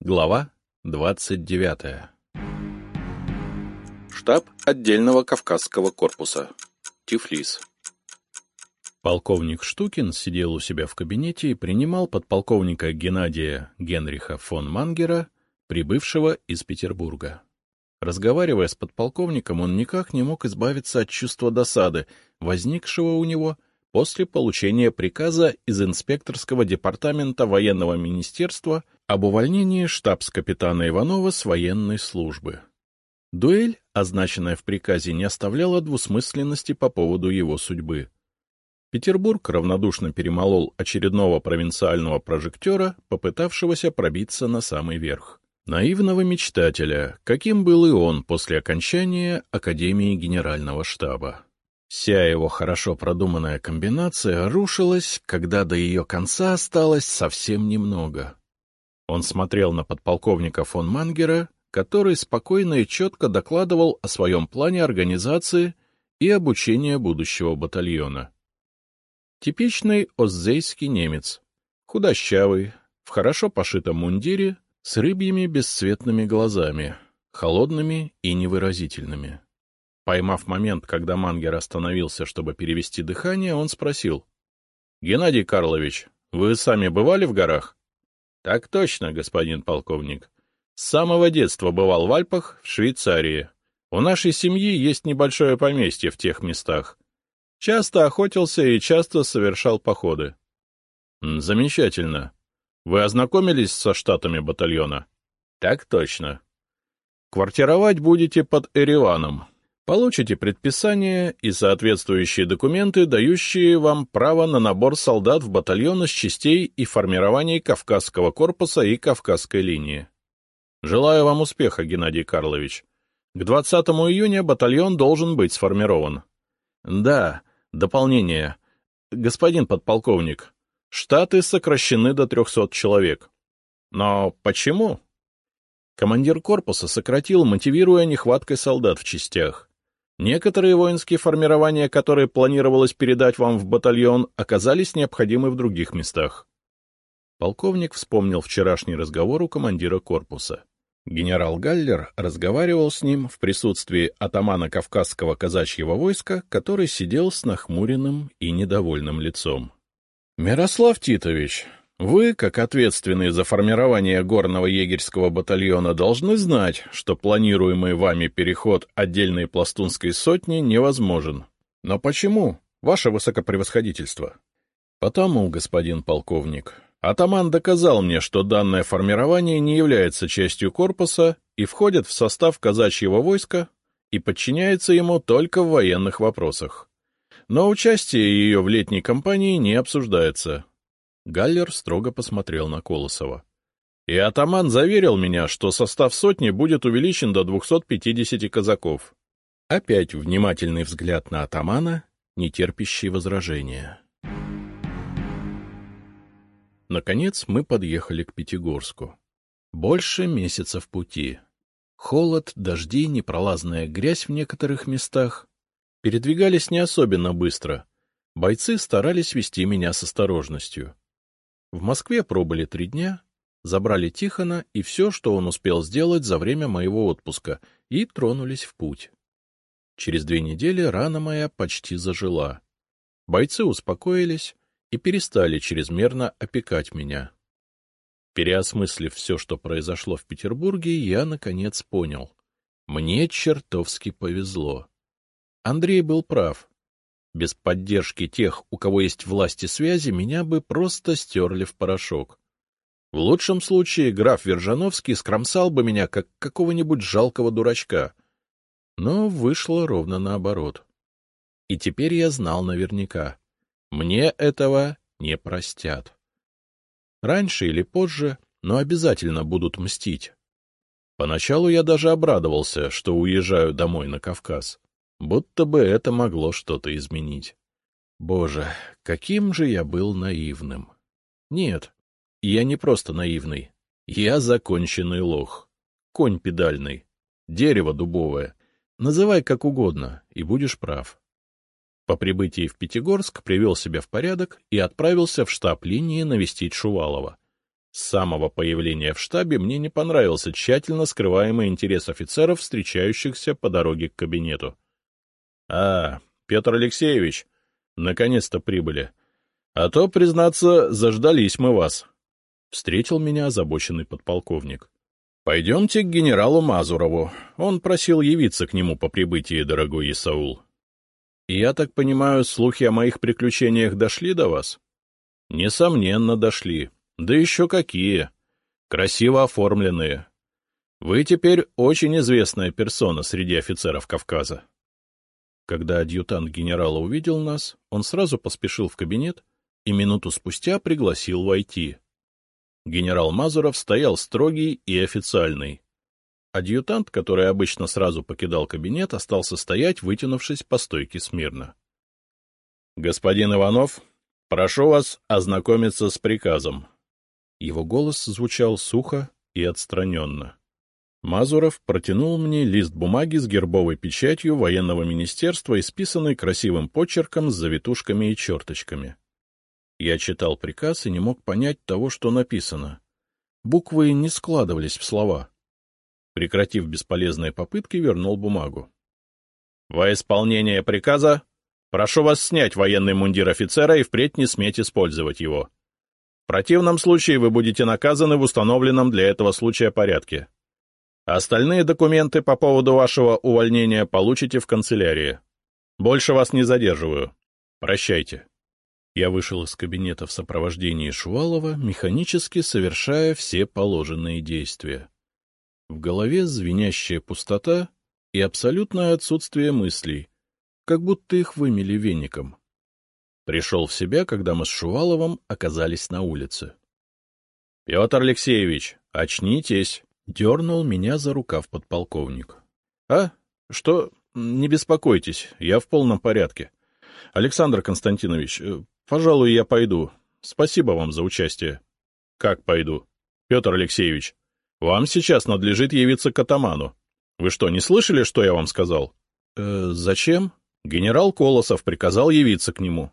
Глава 29. Штаб отдельного Кавказского корпуса. Тифлис. Полковник Штукин сидел у себя в кабинете и принимал подполковника Геннадия Генриха фон Мангера, прибывшего из Петербурга. Разговаривая с подполковником, он никак не мог избавиться от чувства досады, возникшего у него после получения приказа из инспекторского департамента военного министерства об увольнении штабс-капитана Иванова с военной службы. Дуэль, означенная в приказе, не оставляла двусмысленности по поводу его судьбы. Петербург равнодушно перемолол очередного провинциального прожектора, попытавшегося пробиться на самый верх. Наивного мечтателя, каким был и он после окончания Академии Генерального штаба. Вся его хорошо продуманная комбинация рушилась, когда до ее конца осталось совсем немного. Он смотрел на подполковника фон Мангера, который спокойно и четко докладывал о своем плане организации и обучения будущего батальона. Типичный оззейский немец, худощавый, в хорошо пошитом мундире, с рыбьими бесцветными глазами, холодными и невыразительными. Поймав момент, когда Мангер остановился, чтобы перевести дыхание, он спросил. — Геннадий Карлович, вы сами бывали в горах? — Так точно, господин полковник. С самого детства бывал в Альпах, в Швейцарии. У нашей семьи есть небольшое поместье в тех местах. Часто охотился и часто совершал походы. — Замечательно. Вы ознакомились со штатами батальона? — Так точно. — Квартировать будете под Эреваном. Получите предписание и соответствующие документы, дающие вам право на набор солдат в батальон из частей и формирование Кавказского корпуса и Кавказской линии. Желаю вам успеха, Геннадий Карлович. К 20 июня батальон должен быть сформирован. Да, дополнение. Господин подполковник, штаты сокращены до 300 человек. Но почему? Командир корпуса сократил, мотивируя нехваткой солдат в частях. Некоторые воинские формирования, которые планировалось передать вам в батальон, оказались необходимы в других местах. Полковник вспомнил вчерашний разговор у командира корпуса. Генерал Галлер разговаривал с ним в присутствии атамана Кавказского казачьего войска, который сидел с нахмуренным и недовольным лицом. — Мирослав Титович, вы, как ответственные за формирование горного егерского батальона, должны знать, что планируемый вами переход отдельной пластунской сотни невозможен. Но почему, ваше высокопревосходительство? Потому, господин полковник, атаман доказал мне, что данное формирование не является частью корпуса и входит в состав казачьего войска и подчиняется ему только в военных вопросах. Но участие ее в летней кампании не обсуждается. Галлер строго посмотрел на Колосова. — И атаман заверил меня, что состав сотни будет увеличен до 250 казаков. Опять внимательный взгляд на атамана, не терпящий возражения. Наконец мы подъехали к Пятигорску. Больше месяца в пути. Холод, дожди, непролазная грязь в некоторых местах. Передвигались не особенно быстро. Бойцы старались вести меня с осторожностью. В Москве пробыли три дня, забрали Тихона и все, что он успел сделать за время моего отпуска, и тронулись в путь. Через две недели рана моя почти зажила. Бойцы успокоились и перестали чрезмерно опекать меня. Переосмыслив все, что произошло в Петербурге, я, наконец, понял. Мне чертовски повезло. Андрей был прав. Без поддержки тех, у кого есть власть и связи, меня бы просто стерли в порошок. В лучшем случае граф Вержановский скромсал бы меня, как какого-нибудь жалкого дурачка. Но вышло ровно наоборот. И теперь я знал наверняка. Мне этого не простят. Раньше или позже, но обязательно будут мстить. Поначалу я даже обрадовался, что уезжаю домой на Кавказ. Будто бы это могло что-то изменить. Боже, каким же я был наивным. Нет, я не просто наивный. Я законченный лох. Конь педальный. Дерево дубовое. Называй как угодно, и будешь прав. По прибытии в Пятигорск привел себя в порядок и отправился в штаб линии навестить Шувалова. С самого появления в штабе мне не понравился тщательно скрываемый интерес офицеров, встречающихся по дороге к кабинету. — А, Петр Алексеевич, наконец-то прибыли. А то, признаться, заждались мы вас. Встретил меня озабоченный подполковник. — Пойдемте к генералу Мазурову. Он просил явиться к нему по прибытии, дорогой Исаул. — Я так понимаю, слухи о моих приключениях дошли до вас? — Несомненно, дошли. Да еще какие! Красиво оформленные. Вы теперь очень известная персона среди офицеров Кавказа. Когда адъютант генерала увидел нас, он сразу поспешил в кабинет и минуту спустя пригласил войти. Генерал Мазуров стоял строгий и официальный. Адъютант, который обычно сразу покидал кабинет, остался стоять, вытянувшись по стойке смирно. — Господин Иванов, прошу вас ознакомиться с приказом. Его голос звучал сухо и отстраненно. Мазуров протянул мне лист бумаги с гербовой печатью военного министерства, исписанный красивым почерком с завитушками и черточками. Я читал приказ и не мог понять того, что написано. Буквы не складывались в слова. Прекратив бесполезные попытки, вернул бумагу. — Во исполнение приказа прошу вас снять военный мундир офицера и впредь не сметь использовать его. В противном случае вы будете наказаны в установленном для этого случая порядке. Остальные документы по поводу вашего увольнения получите в канцелярии. Больше вас не задерживаю. Прощайте. Я вышел из кабинета в сопровождении Шувалова, механически совершая все положенные действия. В голове звенящая пустота и абсолютное отсутствие мыслей, как будто их вымели веником. Пришел в себя, когда мы с Шуваловым оказались на улице. — Петр Алексеевич, очнитесь! — дернул меня за рукав подполковник. — А? Что? Не беспокойтесь, я в полном порядке. Александр Константинович, э, пожалуй, я пойду. Спасибо вам за участие. — Как пойду? — Петр Алексеевич, вам сейчас надлежит явиться к атаману. Вы что, не слышали, что я вам сказал? «Э, — Зачем? Генерал Колосов приказал явиться к нему.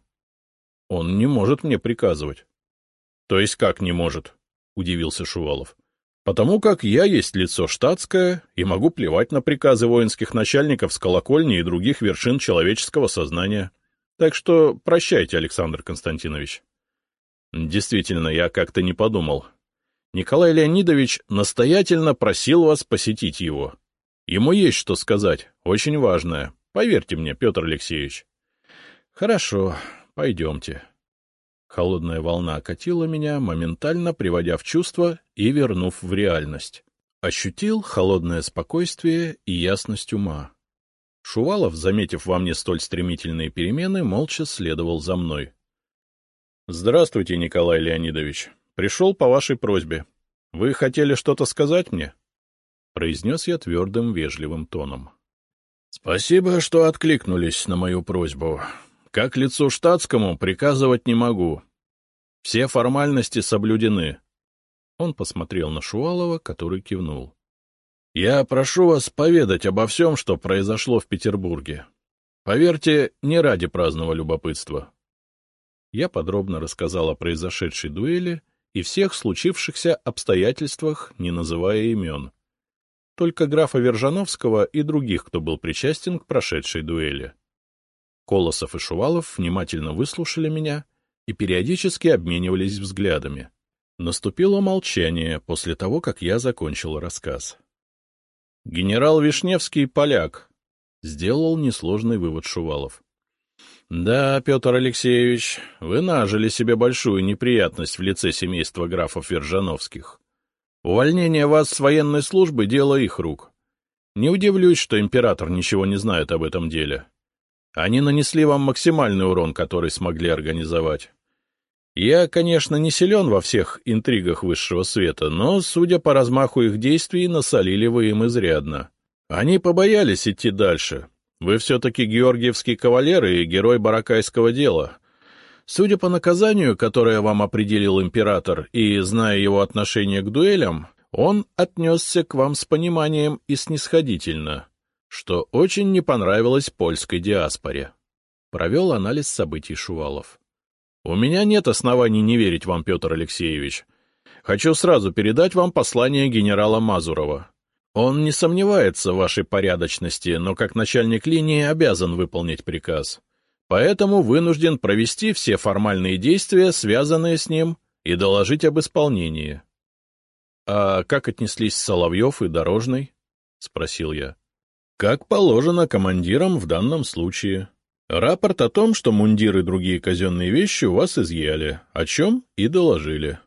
Он не может мне приказывать. — То есть как не может? — удивился Шувалов. — Потому как я есть лицо штатское и могу плевать на приказы воинских начальников с колокольни и других вершин человеческого сознания. Так что прощайте, Александр Константинович. Действительно, я как-то не подумал. Николай Леонидович настоятельно просил вас посетить его. Ему есть что сказать, очень важное. Поверьте мне, Петр Алексеевич. — Хорошо, Пойдемте. Холодная волна окатила меня, моментально приводя в чувство и вернув в реальность. Ощутил холодное спокойствие и ясность ума. Шувалов, заметив во мне столь стремительные перемены, молча следовал за мной. — Здравствуйте, Николай Леонидович. Пришел по вашей просьбе. Вы хотели что-то сказать мне? — произнес я твердым, вежливым тоном. — Спасибо, что откликнулись на мою просьбу. Как лицу штатскому приказывать не могу. Все формальности соблюдены. Он посмотрел на Шуалова, который кивнул. — Я прошу вас поведать обо всем, что произошло в Петербурге. Поверьте, не ради праздного любопытства. Я подробно рассказал о произошедшей дуэли и всех случившихся обстоятельствах, не называя имен. Только графа Вержановского и других, кто был причастен к прошедшей дуэли. Колосов и Шувалов внимательно выслушали меня и периодически обменивались взглядами. Наступило молчание после того, как я закончил рассказ. — Генерал Вишневский — поляк, — сделал несложный вывод Шувалов. — Да, Петр Алексеевич, вы нажили себе большую неприятность в лице семейства графов Вержановских. Увольнение вас с военной службы — дело их рук. Не удивлюсь, что император ничего не знает об этом деле. Они нанесли вам максимальный урон, который смогли организовать. Я, конечно, не силен во всех интригах высшего света, но, судя по размаху их действий, насолили вы им изрядно. Они побоялись идти дальше. Вы все-таки георгиевский кавалер и герой баракайского дела. Судя по наказанию, которое вам определил император, и зная его отношение к дуэлям, он отнесся к вам с пониманием и снисходительно что очень не понравилось польской диаспоре. Провел анализ событий Шувалов. — У меня нет оснований не верить вам, Петр Алексеевич. хочу сразу передать вам послание генерала Мазурова. Он не сомневается в вашей порядочности, но как начальник линии обязан выполнить приказ. Поэтому вынужден провести все формальные действия, связанные с ним, и доложить об исполнении. — А как отнеслись Соловьев и Дорожный? — спросил я. — Как положено командирам в данном случае. Рапорт о том, что мундиры и другие казенные вещи у вас изъяли, о чем и доложили.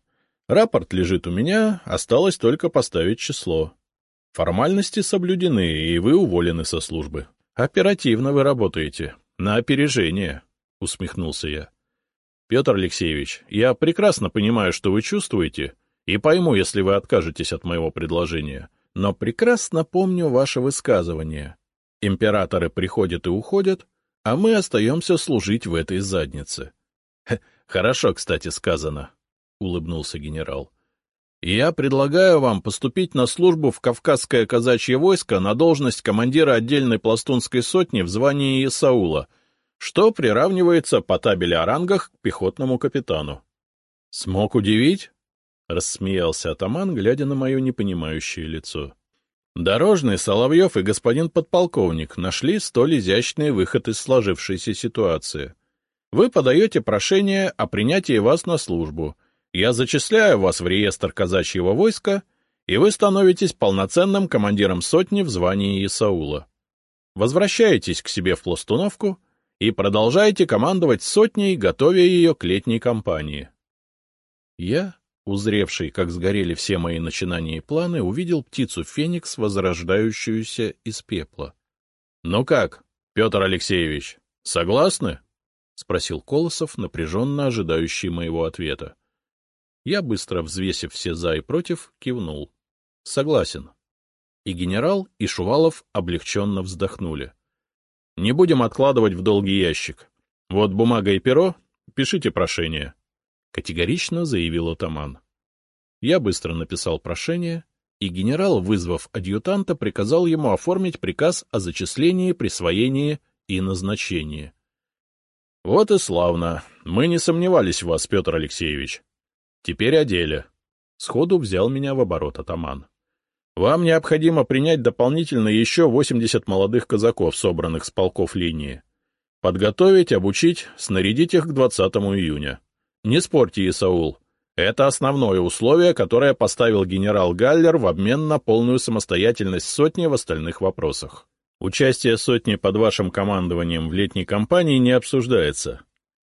Рапорт лежит у меня, осталось только поставить число. Формальности соблюдены, и вы уволены со службы. Оперативно вы работаете. На опережение, — усмехнулся я. — Петр Алексеевич, я прекрасно понимаю, что вы чувствуете, и пойму, если вы откажетесь от моего предложения, но прекрасно помню ваше высказывание. Императоры приходят и уходят, а мы остаемся служить в этой заднице. — Хорошо, кстати, сказано, — улыбнулся генерал. — Я предлагаю вам поступить на службу в Кавказское казачье войско на должность командира отдельной пластунской сотни в звании Исаула, что приравнивается по табели о рангах к пехотному капитану. — Смог удивить? — рассмеялся атаман, глядя на мое непонимающее лицо. Дорожный, Соловьев и господин подполковник нашли столь изящный выход из сложившейся ситуации. Вы подаете прошение о принятии вас на службу. Я зачисляю вас в реестр казачьего войска, и вы становитесь полноценным командиром сотни в звании Исаула. Возвращаетесь к себе в пластуновку и продолжаете командовать сотней, готовя ее к летней кампании. Я узревший, как сгорели все мои начинания и планы, увидел птицу Феникс, возрождающуюся из пепла. — Ну как, Петр Алексеевич, согласны? — спросил Колосов, напряженно ожидающий моего ответа. Я, быстро взвесив все «за» и «против», кивнул. — Согласен. И генерал, и Шувалов облегченно вздохнули. — Не будем откладывать в долгий ящик. Вот бумага и перо, пишите прошение. —— категорично заявил атаман. Я быстро написал прошение, и генерал, вызвав адъютанта, приказал ему оформить приказ о зачислении, присвоении и назначении. — Вот и славно. Мы не сомневались в вас, Петр Алексеевич. Теперь о деле. Сходу взял меня в оборот атаман. Вам необходимо принять дополнительно еще 80 молодых казаков, собранных с полков линии. Подготовить, обучить, снарядить их к 20 июня. Не спорьте, Исаул. Это основное условие, которое поставил генерал Галлер в обмен на полную самостоятельность сотни в остальных вопросах. Участие сотни под вашим командованием в летней кампании не обсуждается.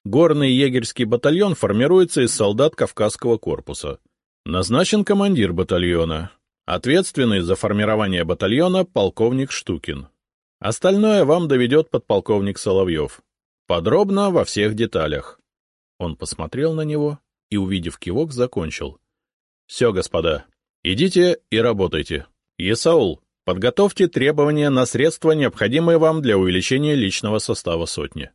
Горный егерский батальон формируется из солдат Кавказского корпуса. Назначен командир батальона. Ответственный за формирование батальона полковник Штукин. Остальное вам доведет подполковник Соловьев. Подробно во всех деталях. Он посмотрел на него и, увидев кивок, закончил. — Все, господа, идите и работайте. Есаул, подготовьте требования на средства, необходимые вам для увеличения личного состава сотни.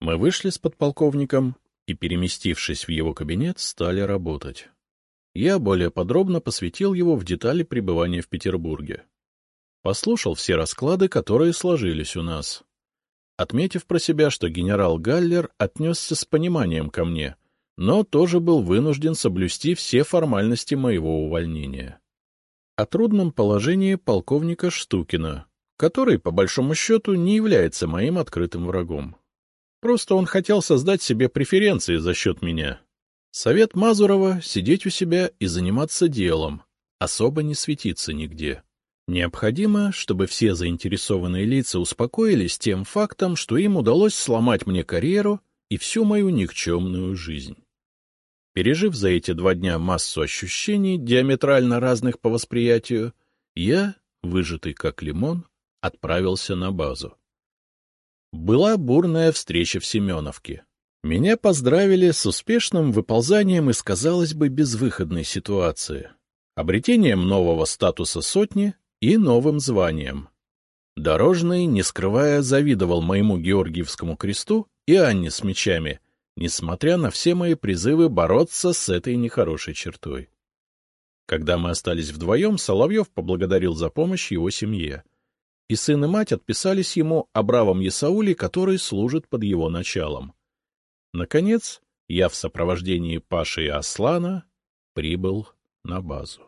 Мы вышли с подполковником и, переместившись в его кабинет, стали работать. Я более подробно посвятил его в детали пребывания в Петербурге. Послушал все расклады, которые сложились у нас отметив про себя, что генерал Галлер отнесся с пониманием ко мне, но тоже был вынужден соблюсти все формальности моего увольнения. О трудном положении полковника Штукина, который, по большому счету, не является моим открытым врагом. Просто он хотел создать себе преференции за счет меня. Совет Мазурова — сидеть у себя и заниматься делом, особо не светиться нигде. Необходимо, чтобы все заинтересованные лица успокоились тем фактом, что им удалось сломать мне карьеру и всю мою никчемную жизнь. Пережив за эти два дня массу ощущений, диаметрально разных по восприятию, я, выжатый как лимон, отправился на базу. Была бурная встреча в Семеновке. Меня поздравили с успешным выползанием из, казалось бы, безвыходной ситуации, обретением нового статуса сотни и новым званием. Дорожный, не скрывая, завидовал моему Георгиевскому кресту и Анне с мечами, несмотря на все мои призывы бороться с этой нехорошей чертой. Когда мы остались вдвоем, Соловьев поблагодарил за помощь его семье. И сын и мать отписались ему о бравом Есауле, который служит под его началом. Наконец, я в сопровождении Паши и Аслана прибыл на базу.